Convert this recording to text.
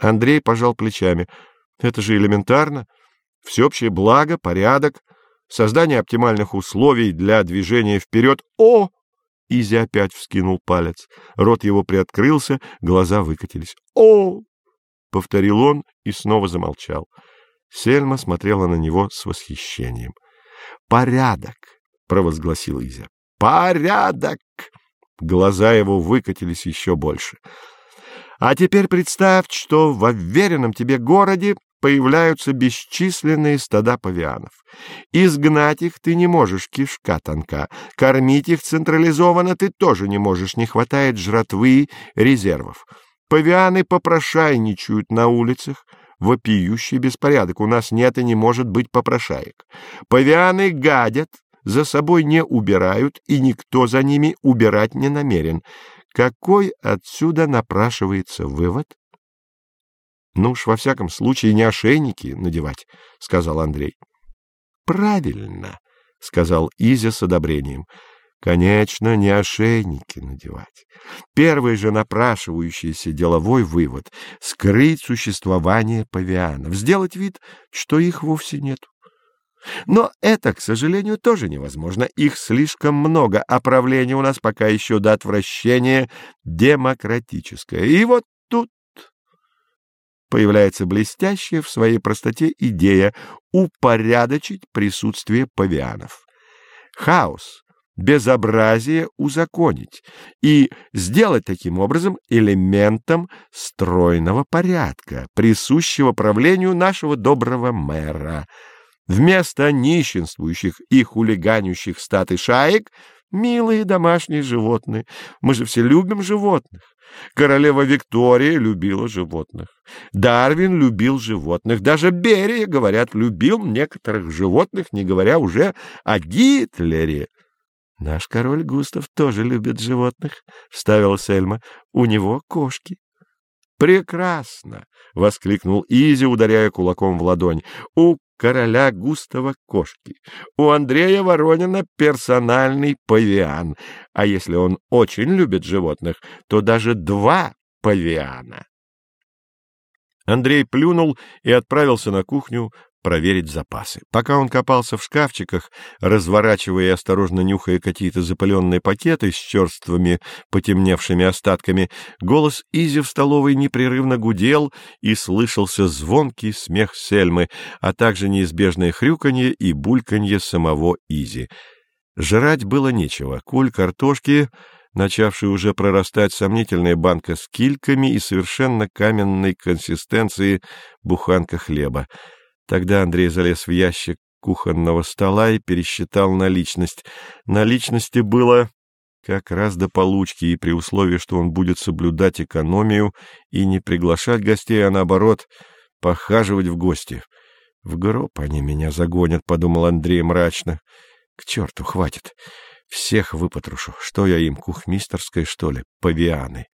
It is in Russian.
Андрей пожал плечами. Это же элементарно. Всеобщее благо, порядок, создание оптимальных условий для движения вперед. О! Изи опять вскинул палец. Рот его приоткрылся, глаза выкатились. О! Повторил он и снова замолчал. Сельма смотрела на него с восхищением. «Порядок!» — провозгласил Изя. «Порядок!» Глаза его выкатились еще больше. «А теперь представь, что в уверенном тебе городе появляются бесчисленные стада павианов. Изгнать их ты не можешь, кишка тонка. Кормить их централизованно ты тоже не можешь, не хватает жратвы резервов. Павианы попрошайничают на улицах, вопиющий беспорядок. У нас нет и не может быть попрошаек. Павианы гадят, за собой не убирают, и никто за ними убирать не намерен. Какой отсюда напрашивается вывод? — Ну уж, во всяком случае, не ошейники надевать, — сказал Андрей. — Правильно, — сказал Изя с одобрением. Конечно, не ошейники надевать. Первый же напрашивающийся деловой вывод — скрыть существование павианов, сделать вид, что их вовсе нет. Но это, к сожалению, тоже невозможно. Их слишком много, а правление у нас пока еще до отвращения демократическое. И вот тут появляется блестящая в своей простоте идея упорядочить присутствие павианов. Хаос безобразие узаконить и сделать таким образом элементом стройного порядка, присущего правлению нашего доброго мэра. Вместо нищенствующих и хулиганющих стат и шаек — милые домашние животные. Мы же все любим животных. Королева Виктория любила животных. Дарвин любил животных. Даже Берия, говорят, любил некоторых животных, не говоря уже о Гитлере. — Наш король Густав тоже любит животных, — вставила Сельма. — У него кошки. — Прекрасно! — воскликнул Изи, ударяя кулаком в ладонь. — У короля Густава кошки. У Андрея Воронина персональный павиан. А если он очень любит животных, то даже два павиана. Андрей плюнул и отправился на кухню проверить запасы. Пока он копался в шкафчиках, разворачивая и осторожно нюхая какие-то запыленные пакеты с черствыми потемневшими остатками, голос Изи в столовой непрерывно гудел, и слышался звонкий смех Сельмы, а также неизбежное хрюканье и бульканье самого Изи. Жрать было нечего. Куль картошки начавший уже прорастать сомнительная банка с кильками и совершенно каменной консистенции буханка хлеба. Тогда Андрей залез в ящик кухонного стола и пересчитал наличность. Наличности было как раз до получки, и при условии, что он будет соблюдать экономию и не приглашать гостей, а наоборот, похаживать в гости. «В гроб они меня загонят», — подумал Андрей мрачно. «К черту, хватит. Всех выпотрошу. Что я им, кухмистерской, что ли, павианы?»